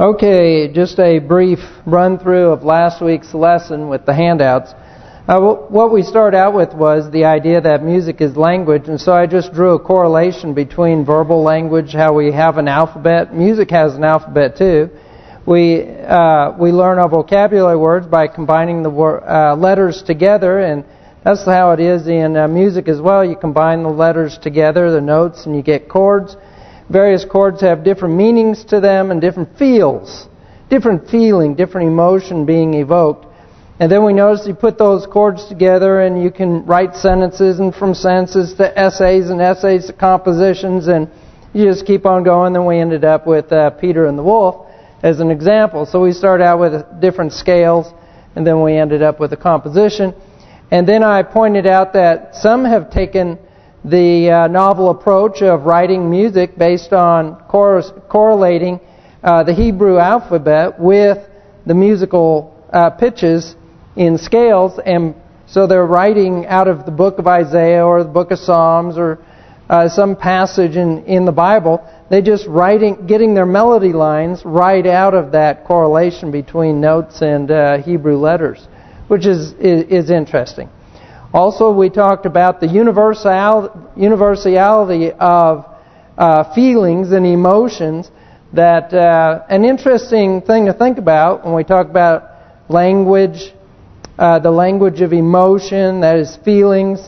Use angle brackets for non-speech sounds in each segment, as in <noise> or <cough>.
Okay, just a brief run-through of last week's lesson with the handouts. Uh, what we started out with was the idea that music is language, and so I just drew a correlation between verbal language, how we have an alphabet. Music has an alphabet too. We uh, we learn our vocabulary words by combining the uh, letters together, and that's how it is in uh, music as well. You combine the letters together, the notes, and you get chords various chords have different meanings to them and different feels, different feeling, different emotion being evoked. And then we notice you put those chords together and you can write sentences and from sentences to essays and essays to compositions and you just keep on going. Then we ended up with uh, Peter and the Wolf as an example. So we started out with different scales and then we ended up with a composition. And then I pointed out that some have taken the uh, novel approach of writing music based on cor correlating uh, the Hebrew alphabet with the musical uh, pitches in scales. And so they're writing out of the book of Isaiah or the book of Psalms or uh, some passage in, in the Bible. They're just writing, getting their melody lines right out of that correlation between notes and uh, Hebrew letters, which is, is, is interesting. Also, we talked about the universal, universality of uh, feelings and emotions. That uh, an interesting thing to think about when we talk about language, uh, the language of emotion, that is feelings,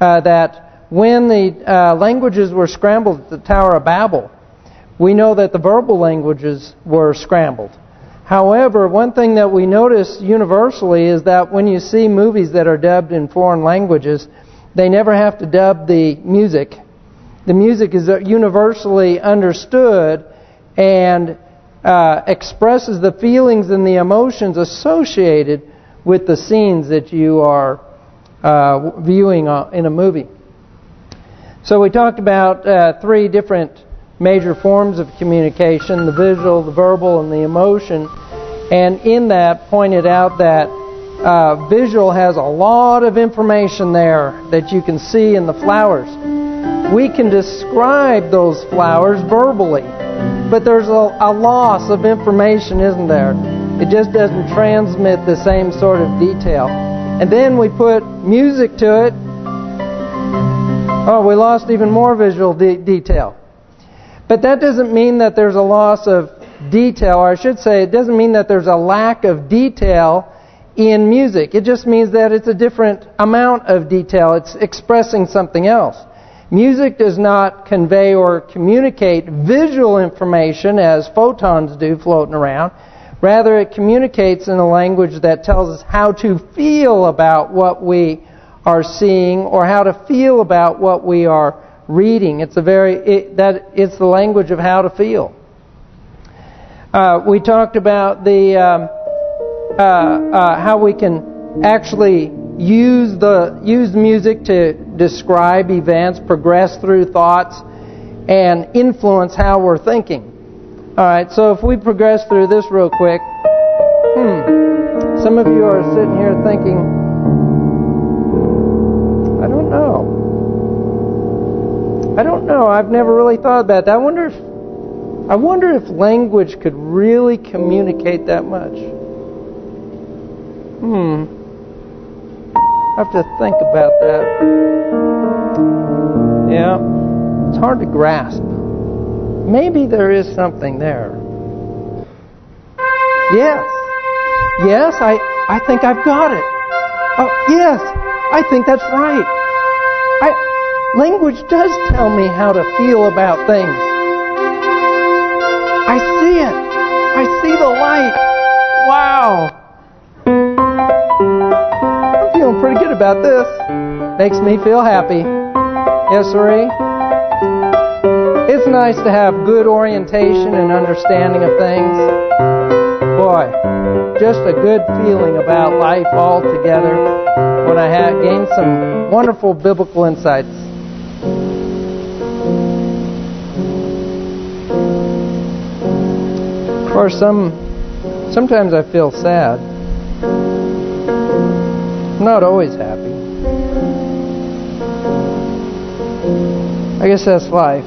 uh, that when the uh, languages were scrambled at the Tower of Babel, we know that the verbal languages were scrambled. However, one thing that we notice universally is that when you see movies that are dubbed in foreign languages, they never have to dub the music. The music is universally understood and uh, expresses the feelings and the emotions associated with the scenes that you are uh, viewing uh, in a movie. So we talked about uh, three different major forms of communication, the visual, the verbal, and the emotion. And in that pointed out that uh, visual has a lot of information there that you can see in the flowers. We can describe those flowers verbally, but there's a, a loss of information, isn't there? It just doesn't transmit the same sort of detail. And then we put music to it. Oh, we lost even more visual de detail. But that doesn't mean that there's a loss of detail, or I should say it doesn't mean that there's a lack of detail in music. It just means that it's a different amount of detail. It's expressing something else. Music does not convey or communicate visual information as photons do floating around. Rather, it communicates in a language that tells us how to feel about what we are seeing or how to feel about what we are reading. It's a very it, that it's the language of how to feel. Uh, we talked about the um, uh, uh, how we can actually use the use music to describe events, progress through thoughts, and influence how we're thinking. All right, so if we progress through this real quick, hmm, some of you are sitting here thinking, I don't know. I don't know. I've never really thought about that. I wonder if I wonder if language could really communicate that much. Hmm. I have to think about that. Yeah. It's hard to grasp. Maybe there is something there. Yes. Yes, I, I think I've got it. Oh, yes. I think that's right. I Language does tell me how to feel about things. I see it. I see the light. Wow. I'm feeling pretty good about this. Makes me feel happy. Yes, Marie? It's nice to have good orientation and understanding of things. Boy, just a good feeling about life altogether when I gained some wonderful biblical insights. course, some sometimes I feel sad. I'm not always happy. I guess that's life.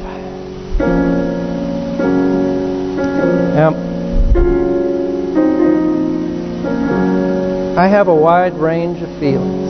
Yep. I have a wide range of feelings.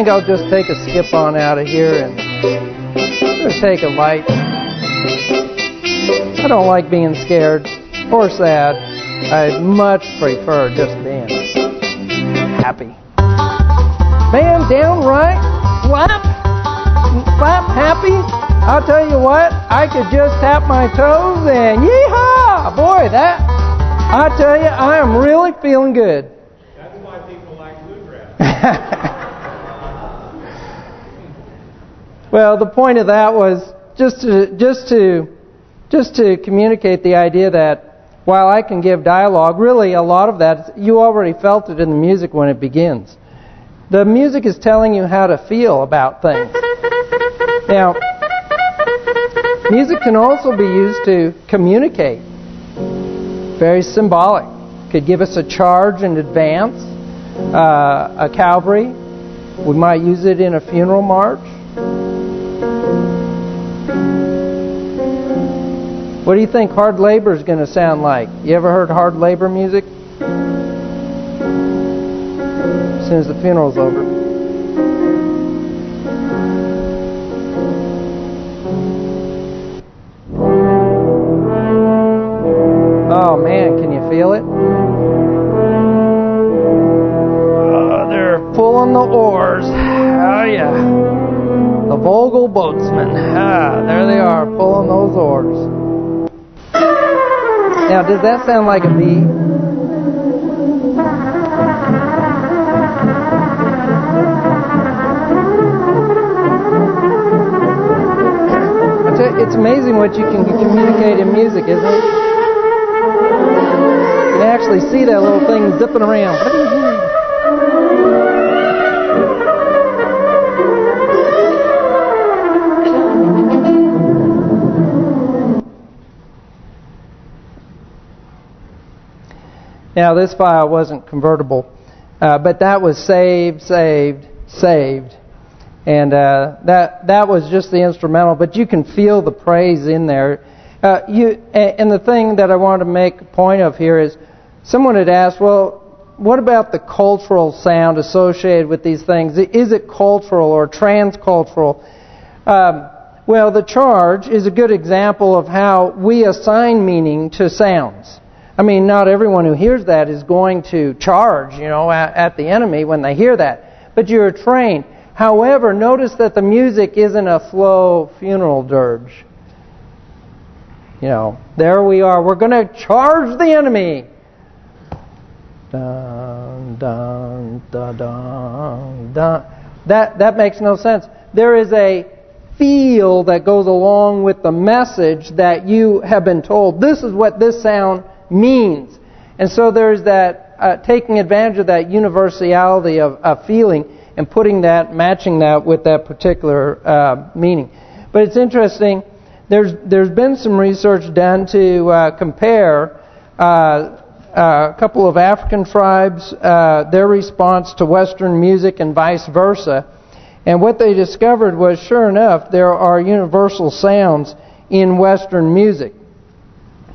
Think I'll just take a skip on out of here and just take a light. I don't like being scared or sad. I'd much prefer just being happy. Man, downright slap, slap happy. I'll tell you what, I could just tap my toes and yeehaw! Boy, that, I tell you, I am really feeling good. That's why people like bluegrass. Well, the point of that was just to just to just to communicate the idea that while I can give dialogue, really a lot of that you already felt it in the music when it begins. The music is telling you how to feel about things. Now, music can also be used to communicate. Very symbolic. Could give us a charge in advance, uh, a Calvary. We might use it in a funeral march. What do you think hard labor is going to sound like? You ever heard hard labor music? As soon as the funeral's over. Oh man, can you feel it? Oh, they're pulling the oars. Oh yeah. The Volga boatsmen. Ah, there they are, pulling those oars. Now, does that sound like a bee? it's amazing what you can communicate in music, isn't it? You can actually see that little thing zipping around. Now, this file wasn't convertible, uh, but that was saved, saved, saved and uh, that that was just the instrumental, but you can feel the praise in there. Uh, you and the thing that I wanted to make a point of here is, someone had asked, well, what about the cultural sound associated with these things? Is it cultural or transcultural? Um, well, the charge is a good example of how we assign meaning to sounds. I mean, not everyone who hears that is going to charge, you know, at, at the enemy when they hear that. But you're trained. However, notice that the music isn't a slow funeral dirge. You know, there we are. We're going to charge the enemy. Dun, dun, dun, dun, dun. That, that makes no sense. There is a feel that goes along with the message that you have been told. This is what this sound means. And so there's that, uh, taking advantage of that universality of, of feeling and putting that, matching that with that particular uh, meaning. But it's interesting. There's there's been some research done to uh, compare uh, uh, a couple of African tribes, uh, their response to Western music and vice versa. And what they discovered was, sure enough, there are universal sounds in Western music.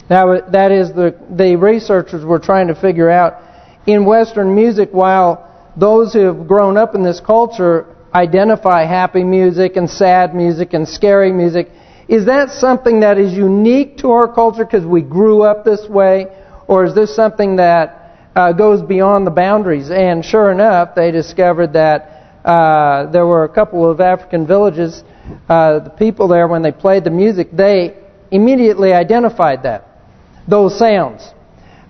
Now, that is the the researchers were trying to figure out in Western music, while those who have grown up in this culture identify happy music and sad music and scary music. Is that something that is unique to our culture because we grew up this way? Or is this something that uh, goes beyond the boundaries? And sure enough, they discovered that uh, there were a couple of African villages, uh, the people there, when they played the music, they immediately identified that, those sounds.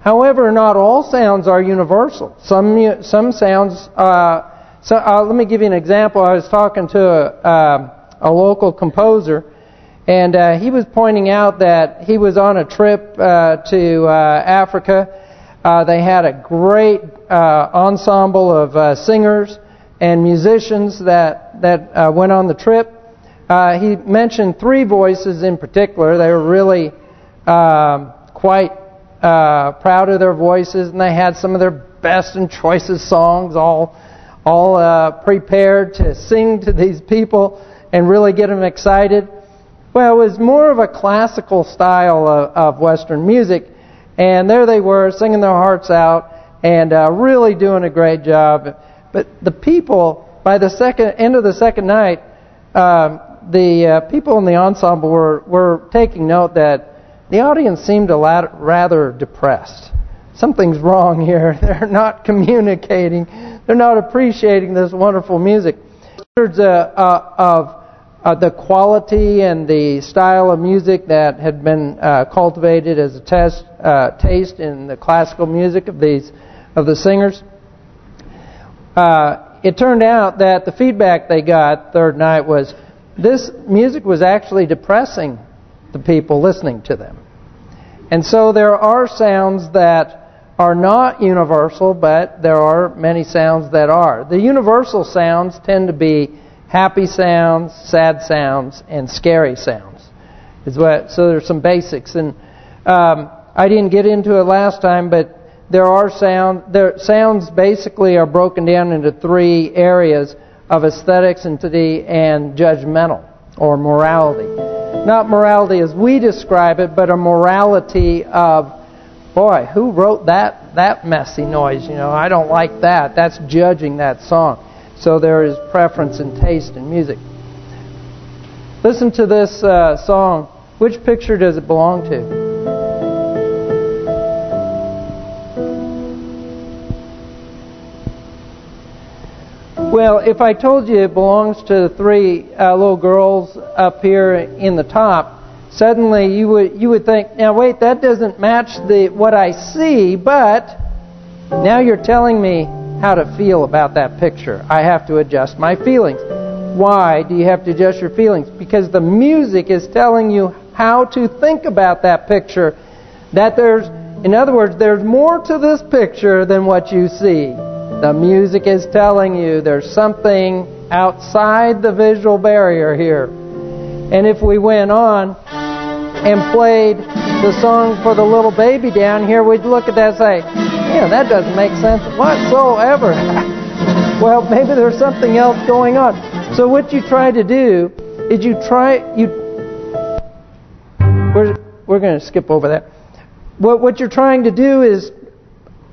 However, not all sounds are universal. Some some sounds. Uh, so uh, let me give you an example. I was talking to a, uh, a local composer, and uh, he was pointing out that he was on a trip uh, to uh, Africa. they had a great ensemble of singers. and musicians that that uh, went on the trip. Uh, he mentioned three voices in particular. They were really um, quite uh, proud of their voices, and they had some of their best and choicest songs all all uh, prepared to sing to these people and really get them excited. Well, it was more of a classical style of, of Western music, and there they were singing their hearts out and uh, really doing a great job. But the people, by the second end of the second night, um, the uh, people in the ensemble were were taking note that the audience seemed a lot rather depressed. Something's wrong here. <laughs> They're not communicating. They're not appreciating this wonderful music. Standards uh, uh, of uh, the quality and the style of music that had been cultivated as a test taste in the classical music of these of the singers. It turned out that the feedback they got third night was this music was actually depressing the people listening to them. And so there are sounds that are not universal, but there are many sounds that are. The universal sounds tend to be happy sounds, sad sounds, and scary sounds. Is what so there's some basics, and um, I didn't get into it last time, but there are sound there sounds basically are broken down into three areas of aesthetics and and judgmental or morality. Not morality as we describe it, but a morality of boy, who wrote that that messy noise? You know, I don't like that. That's judging that song. So there is preference and taste in music. Listen to this uh, song. Which picture does it belong to? Well, if I told you it belongs to the three uh, little girls up here in the top, suddenly you would you would think, now wait, that doesn't match the what I see, but now you're telling me how to feel about that picture. I have to adjust my feelings. Why do you have to adjust your feelings? Because the music is telling you how to think about that picture. That there's, in other words, there's more to this picture than what you see. The music is telling you there's something outside the visual barrier here. And if we went on and played the song for the little baby down here, we'd look at that and say, yeah, that doesn't make sense whatsoever. <laughs> well, maybe there's something else going on. So what you try to do is you try you we're we're going to skip over that. What what you're trying to do is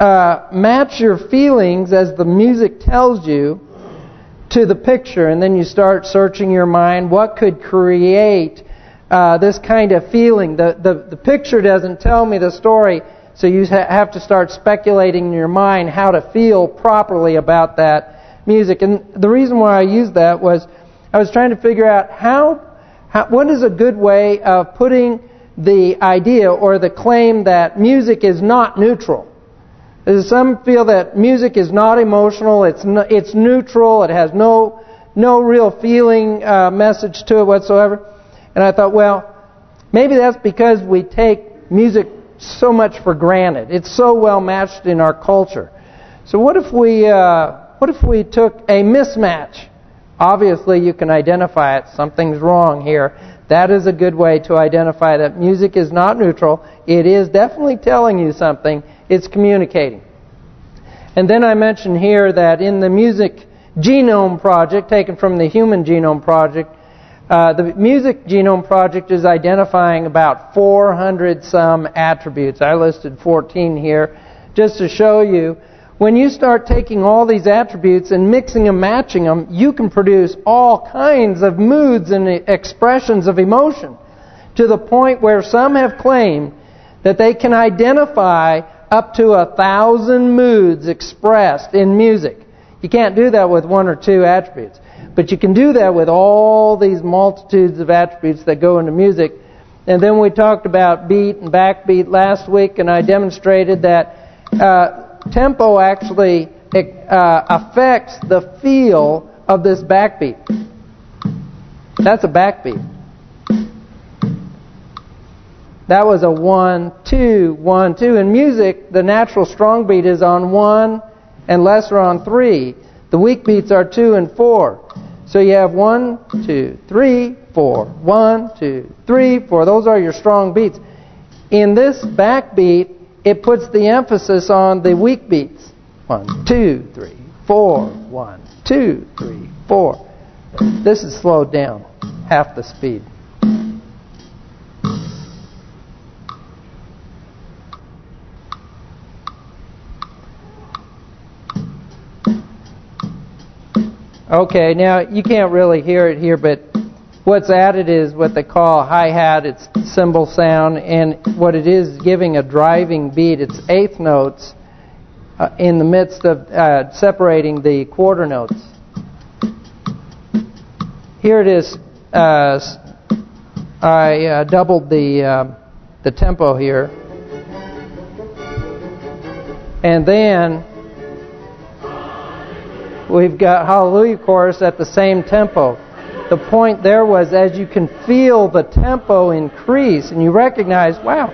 uh, match your feelings as the music tells you to the picture, and then you start searching your mind. What could create uh, this kind of feeling? The the the picture doesn't tell me the story so you have to start speculating in your mind how to feel properly about that music. And the reason why I used that was I was trying to figure out how, how what is a good way of putting the idea or the claim that music is not neutral. Some feel that music is not emotional, it's it's neutral, it has no no real feeling uh, message to it whatsoever. And I thought, well, maybe that's because we take music so much for granted. It's so well matched in our culture. So what if we uh, what if we took a mismatch? Obviously, you can identify it. Something's wrong here. That is a good way to identify that music is not neutral. It is definitely telling you something. It's communicating. And then I mentioned here that in the Music Genome Project, taken from the Human Genome Project, uh, the Music Genome Project is identifying about 400 some attributes. I listed 14 here just to show you. When you start taking all these attributes and mixing and matching them, you can produce all kinds of moods and expressions of emotion to the point where some have claimed that they can identify up to a thousand moods expressed in music. You can't do that with one or two attributes. But you can do that with all these multitudes of attributes that go into music. And then we talked about beat and backbeat last week, and I demonstrated that uh, tempo actually uh, affects the feel of this backbeat. That's a backbeat. That was a one, two, one, two. In music, the natural strong beat is on one and lesser on three. The weak beats are two and four. So you have one, two, three, four. One, two, three, four. Those are your strong beats. In this backbeat, it puts the emphasis on the weak beats. One, two, three, four. One, two, three, four. This is slowed down, half the speed. Okay, now you can't really hear it here, but what's added is what they call hi-hat. It's cymbal sound, and what it is giving a driving beat. It's eighth notes uh, in the midst of uh, separating the quarter notes. Here it is. Uh, I uh, doubled the uh, the tempo here, and then we've got Hallelujah chorus at the same tempo. The point there was as you can feel the tempo increase and you recognize, wow,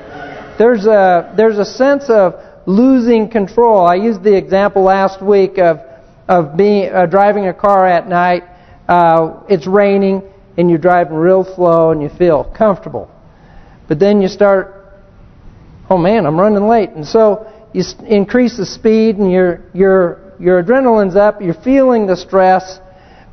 there's a there's a sense of losing control. I used the example last week of of being uh, driving a car at night. Uh, it's raining and you're driving real slow and you feel comfortable. But then you start, oh man, I'm running late. And so you increase the speed and you're you're your adrenaline's up, you're feeling the stress,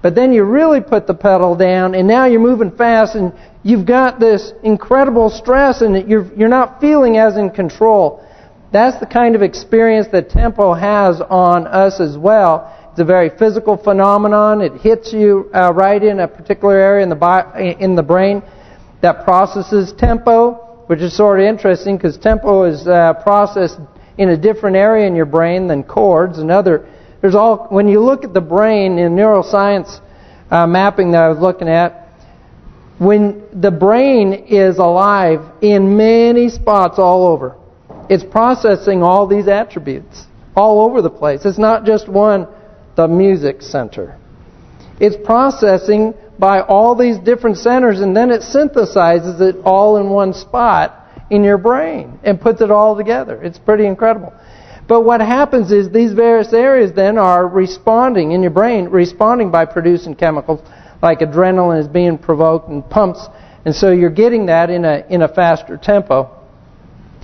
but then you really put the pedal down, and now you're moving fast, and you've got this incredible stress, and you're you're not feeling as in control. That's the kind of experience that tempo has on us as well. It's a very physical phenomenon. It hits you uh, right in a particular area in the in the brain that processes tempo, which is sort of interesting because tempo is uh, processed in a different area in your brain than chords and other there's all when you look at the brain in neuroscience uh, mapping that I was looking at, when the brain is alive in many spots all over, it's processing all these attributes all over the place. It's not just one, the music center. It's processing by all these different centers and then it synthesizes it all in one spot in your brain and puts it all together. It's pretty incredible. But what happens is these various areas then are responding in your brain, responding by producing chemicals like adrenaline is being provoked and pumps. And so you're getting that in a in a faster tempo.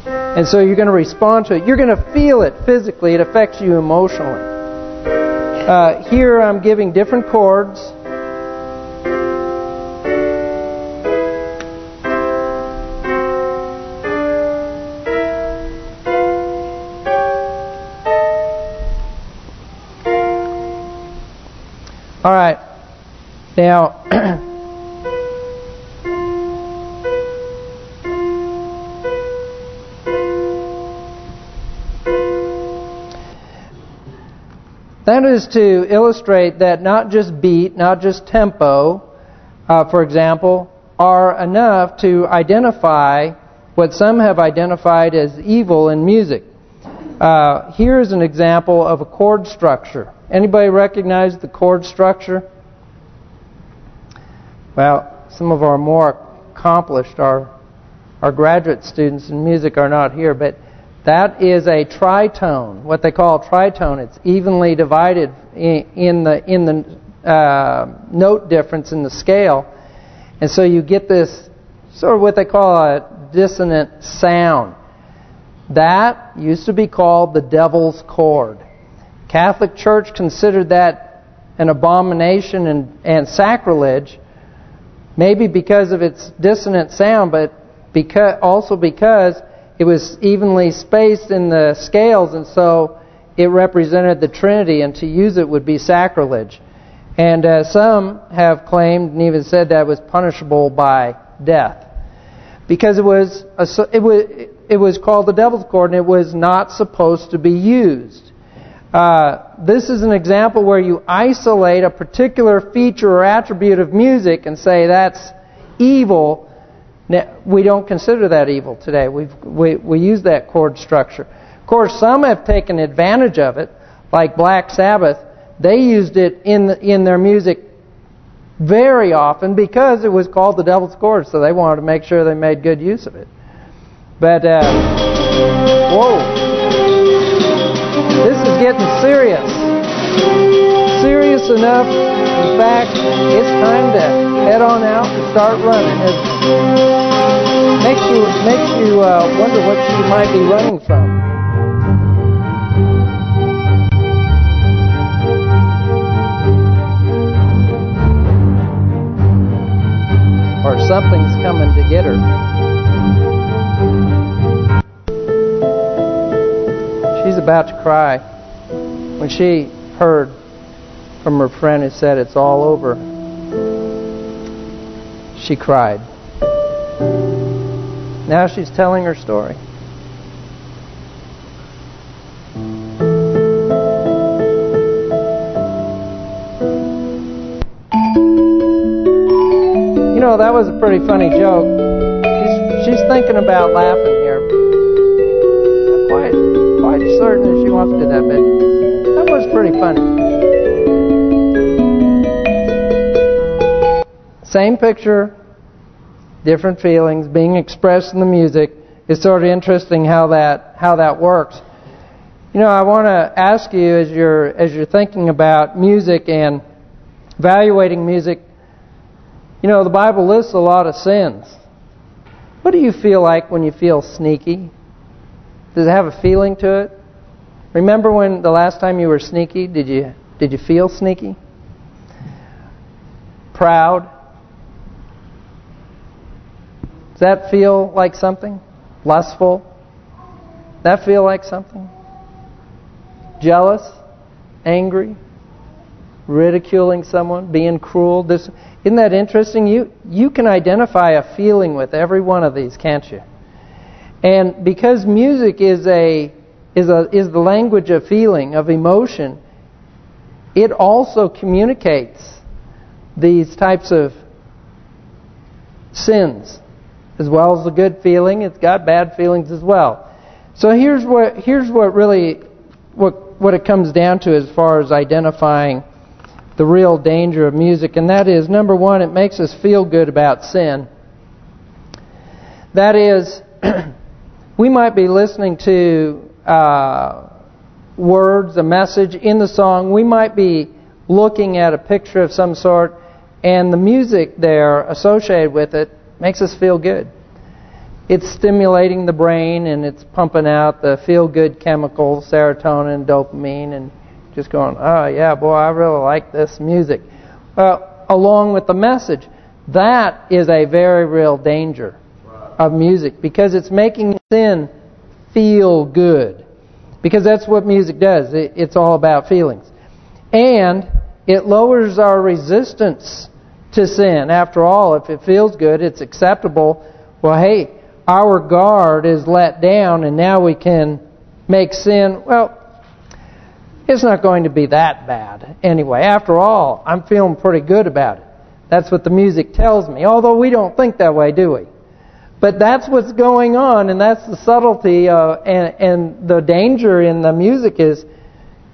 And so you're going to respond to it. You're going to feel it physically. It affects you emotionally. Uh, here I'm giving different chords. Now, <clears throat> that is to illustrate that not just beat, not just tempo, uh, for example, are enough to identify what some have identified as evil in music. Uh, here's an example of a chord structure. Anybody recognize the chord structure? Well, some of our more accomplished, our our graduate students in music are not here, but that is a tritone, what they call a tritone. It's evenly divided in, the in the uh, note difference in the scale, and so you get this sort of what they call a dissonant sound. That used to be called the devil's chord. Catholic Church considered that an abomination and, and sacrilege, maybe because of its dissonant sound, but because also because it was evenly spaced in the scales, and so it represented the Trinity, and to use it would be sacrilege. And uh, some have claimed and even said that was punishable by death because it was a, it was it was called the devil's chord and it was not supposed to be used. Uh, this is an example where you isolate a particular feature or attribute of music and say that's evil. Now, We don't consider that evil today. we we we use that chord structure. Of course, some have taken advantage of it, like Black Sabbath. They used it in the, in their music very often because it was called the devil's chord, so they wanted to make sure they made good use of it. But, uh, whoa. Getting serious. serious enough. In fact, it's time to head on out and start running. It makes you makes you uh, wonder what you might be running from. Or something's coming to get her. She's about to cry when she heard from her friend who said it's all over. She cried. Now she's telling her story. You know, that was a pretty funny joke. She's she's thinking about laughing here. Quite quite certain she wants to do that, but was pretty funny. Same picture, different feelings being expressed in the music. It's sort of interesting how that how that works. You know, I want to ask you as you're as you're thinking about music and evaluating music. You know, the Bible lists a lot of sins. What do you feel like when you feel sneaky? Does it have a feeling to it? Remember when the last time you were sneaky? Did you did you feel sneaky? Proud? Does that feel like something? Lustful? That feel like something? Jealous? Angry? Ridiculing someone? Being cruel? This Isn't that interesting? You you can identify a feeling with every one of these, can't you? And because music is a is a is the language of feeling, of emotion, it also communicates these types of sins as well as the good feeling. It's got bad feelings as well. So here's what here's what really what what it comes down to as far as identifying the real danger of music, and that is number one, it makes us feel good about sin. That is, <clears throat> we might be listening to uh, words, a message in the song. We might be looking at a picture of some sort, and the music there associated with it makes us feel good. It's stimulating the brain, and it's pumping out the feel-good chemicals, serotonin, dopamine, and just going, oh, yeah, boy, I really like this music. Well, along with the message, that is a very real danger of music because it's making sin feel good. Because that's what music does. It, it's all about feelings. And it lowers our resistance to sin. After all, if it feels good, it's acceptable. Well, hey, our guard is let down and now we can make sin, well, it's not going to be that bad. Anyway, after all, I'm feeling pretty good about it. That's what the music tells me. Although we don't think that way, do we? But that's what's going on, and that's the subtlety uh, and, and the danger in the music is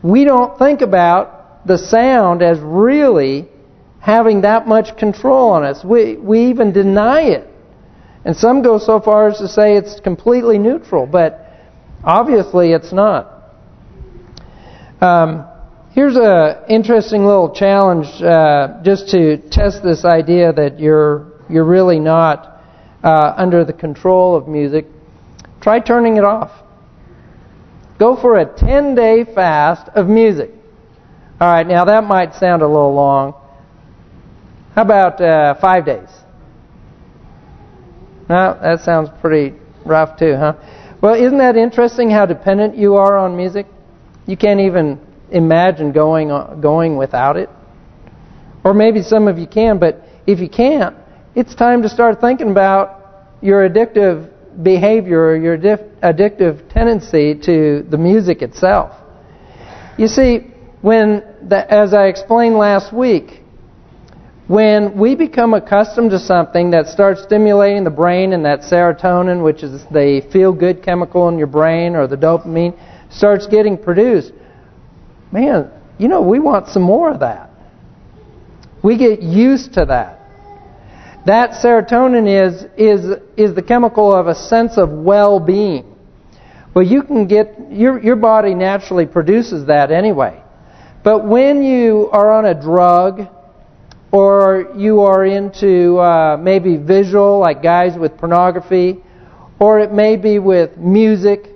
we don't think about the sound as really having that much control on us. We we even deny it. And some go so far as to say it's completely neutral, but obviously it's not. Um, here's a interesting little challenge uh, just to test this idea that you're you're really not uh, under the control of music. Try turning it off. Go for a 10-day fast of music. All right, now that might sound a little long. How about uh, five days? No, that sounds pretty rough too, huh? Well, isn't that interesting how dependent you are on music? You can't even imagine going going without it. Or maybe some of you can, but if you can't, it's time to start thinking about your addictive behavior or your addictive tendency to the music itself. You see, when the, as I explained last week, when we become accustomed to something that starts stimulating the brain and that serotonin, which is the feel-good chemical in your brain, or the dopamine, starts getting produced, man, you know, we want some more of that. We get used to that. That serotonin is is is the chemical of a sense of well-being. Well, you can get your your body naturally produces that anyway. But when you are on a drug or you are into uh, maybe visual, like guys with pornography, or it may be with music,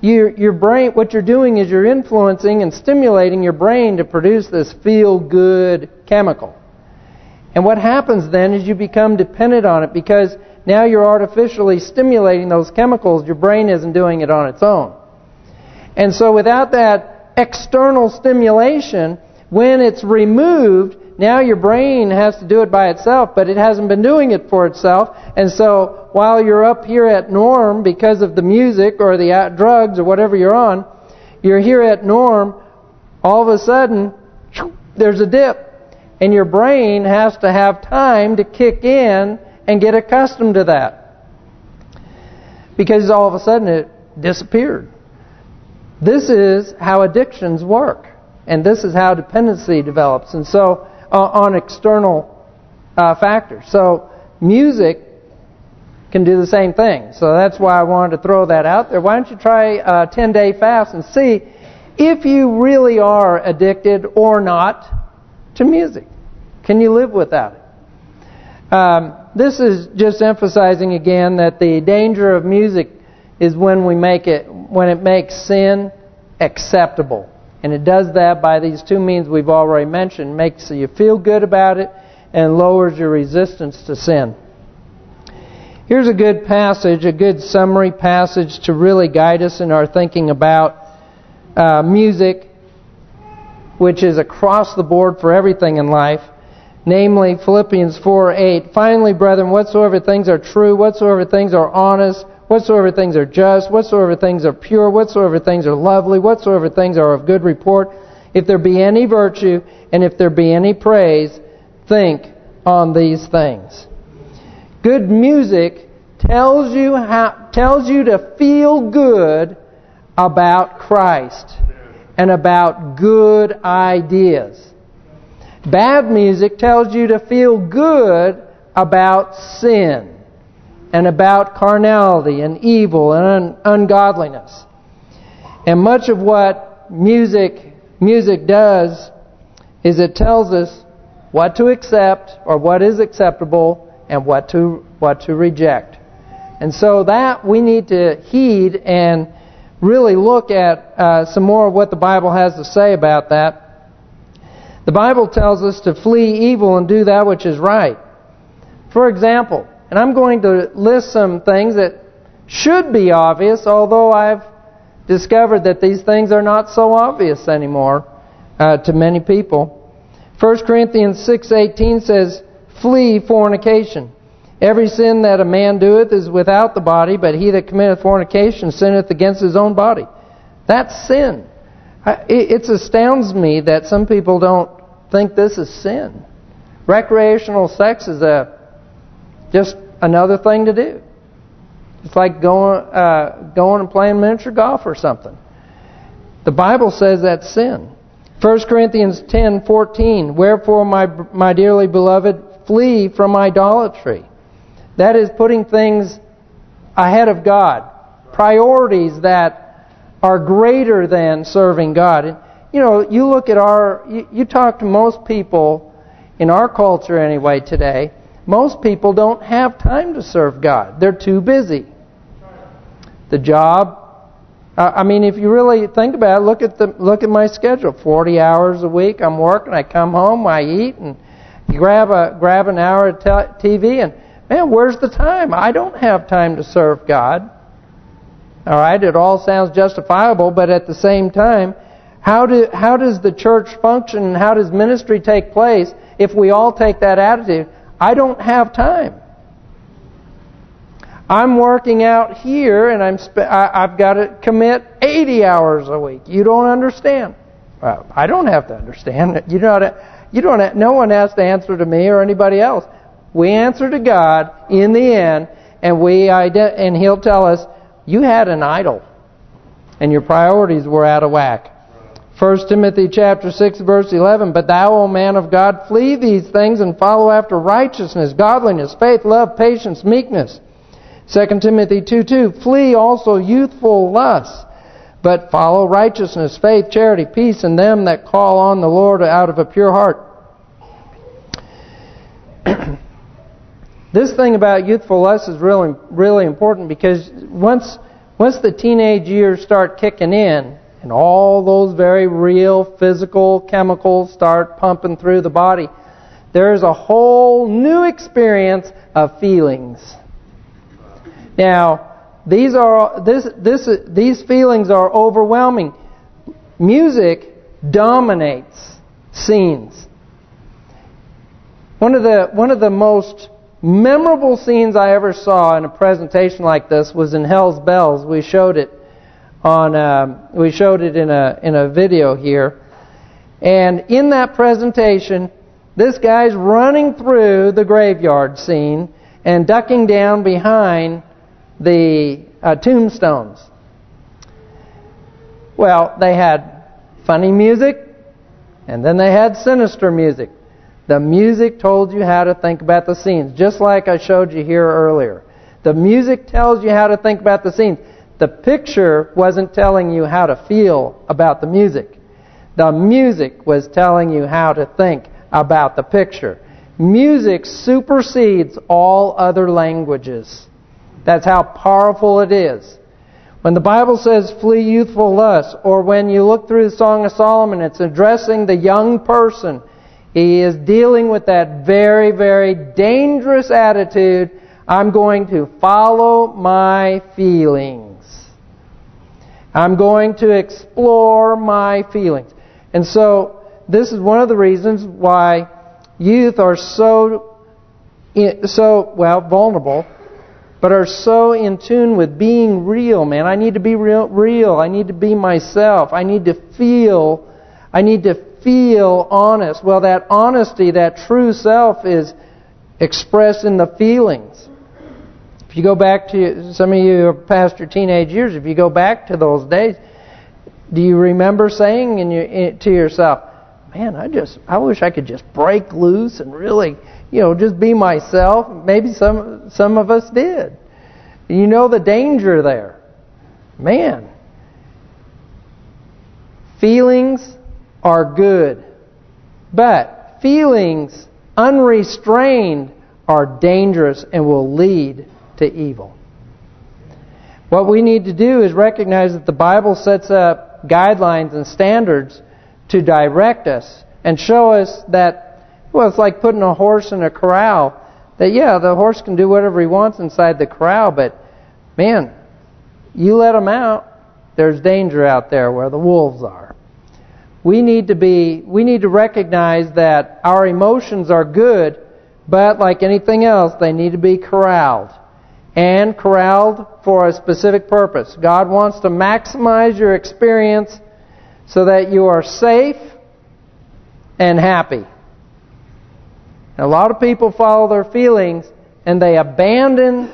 your your brain, what you're doing is you're influencing and stimulating your brain to produce this feel-good chemical. And what happens then is you become dependent on it because now you're artificially stimulating those chemicals. Your brain isn't doing it on its own. And so without that external stimulation, when it's removed, now your brain has to do it by itself, but it hasn't been doing it for itself. And so while you're up here at norm because of the music or the uh, drugs or whatever you're on, you're here at norm, all of a sudden, there's a dip. And your brain has to have time to kick in and get accustomed to that. Because all of a sudden it disappeared. This is how addictions work. And this is how dependency develops. And so uh, on external uh, factors. So music can do the same thing. So that's why I wanted to throw that out there. Why don't you try a 10-day fast and see if you really are addicted or not to music. Can you live without it? Um, this is just emphasizing again that the danger of music is when we make it when it makes sin acceptable. And it does that by these two means we've already mentioned. Makes you feel good about it and lowers your resistance to sin. Here's a good passage, a good summary passage to really guide us in our thinking about uh, music, which is across the board for everything in life. Namely, Philippians 4:8. Finally, brethren, whatsoever things are true, whatsoever things are honest, whatsoever things are just, whatsoever things are pure, whatsoever things are lovely, whatsoever things are of good report, if there be any virtue, and if there be any praise, think on these things. Good music tells you how tells you to feel good about Christ and about good ideas. Bad music tells you to feel good about sin and about carnality and evil and un ungodliness. And much of what music music does is it tells us what to accept or what is acceptable and what to what to reject. And so that we need to heed and really look at uh, some more of what the Bible has to say about that. The Bible tells us to flee evil and do that which is right. For example, and I'm going to list some things that should be obvious, although I've discovered that these things are not so obvious anymore uh, to many people. 1 Corinthians 6.18 says, Flee fornication. Every sin that a man doeth is without the body, but he that committeth fornication sinneth against his own body. That's sin. It astounds me that some people don't think this is sin. Recreational sex is a just another thing to do. It's like going uh, going and playing miniature golf or something. The Bible says that's sin. 1 Corinthians 10:14 Wherefore my my dearly beloved flee from idolatry. That is putting things ahead of God. Priorities that are greater than serving God. And, you know, you look at our you, you talk to most people in our culture anyway today most people don't have time to serve God. They're too busy. The job, I mean, if you really think about it, look at the look at my schedule. 40 hours a week, I'm working. I come home, I eat, and grab a grab an hour of TV, and man, where's the time? I don't have time to serve God. All right, it all sounds justifiable, but at the same time, how do how does the church function and how does ministry take place if we all take that attitude? I don't have time. I'm working out here, and I'm I, have got to commit 80 hours a week. You don't understand. Well, I don't have to understand. <laughs> You don't. You don't. No one has to answer to me or anybody else. We answer to God in the end, and we and He'll tell us you had an idol, and your priorities were out of whack. 1 Timothy chapter 6 verse 11, But thou, O man of God, flee these things and follow after righteousness, godliness, faith, love, patience, meekness. 2 Timothy 2.2, Flee also youthful lusts, but follow righteousness, faith, charity, peace, and them that call on the Lord out of a pure heart. <clears throat> this thing about youthful lust is really really important because once once the teenage years start kicking in and all those very real physical chemicals start pumping through the body, there's a whole new experience of feelings. Now, these are this this these feelings are overwhelming. Music dominates scenes. One of the one of the most memorable scenes I ever saw in a presentation like this was in Hell's Bells. We showed it on um, we showed it in a in a video here. And in that presentation, this guy's running through the graveyard scene and ducking down behind the uh, tombstones. Well, they had funny music, and then they had sinister music. The music told you how to think about the scenes, just like I showed you here earlier. The music tells you how to think about the scenes. The picture wasn't telling you how to feel about the music. The music was telling you how to think about the picture. Music supersedes all other languages. That's how powerful it is. When the Bible says flee youthful lust, or when you look through the Song of Solomon, it's addressing the young person he is dealing with that very, very dangerous attitude, I'm going to follow my feelings. I'm going to explore my feelings. And so, this is one of the reasons why youth are so, so well, vulnerable, but are so in tune with being real, man. I need to be real, real. I need to be myself. I need to feel, I need to feel honest. Well, that honesty, that true self is expressed in the feelings. If you go back to, some of you are past your teenage years, if you go back to those days, do you remember saying in your, to yourself, man, I just, I wish I could just break loose and really, you know, just be myself. Maybe some some of us did. You know the danger there. Man. Feelings are good. But feelings unrestrained are dangerous and will lead to evil. What we need to do is recognize that the Bible sets up guidelines and standards to direct us and show us that, well, it's like putting a horse in a corral. That, yeah, the horse can do whatever he wants inside the corral, but, man, you let him out, there's danger out there where the wolves are we need to be we need to recognize that our emotions are good, but like anything else, they need to be corralled. And corralled for a specific purpose. God wants to maximize your experience so that you are safe and happy. a lot of people follow their feelings and they abandon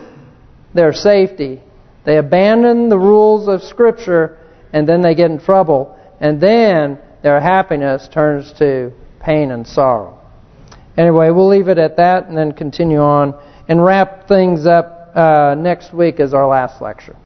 their safety. They abandon the rules of Scripture and then they get in trouble. And then their happiness turns to pain and sorrow. Anyway, we'll leave it at that and then continue on and wrap things up uh, next week as our last lecture.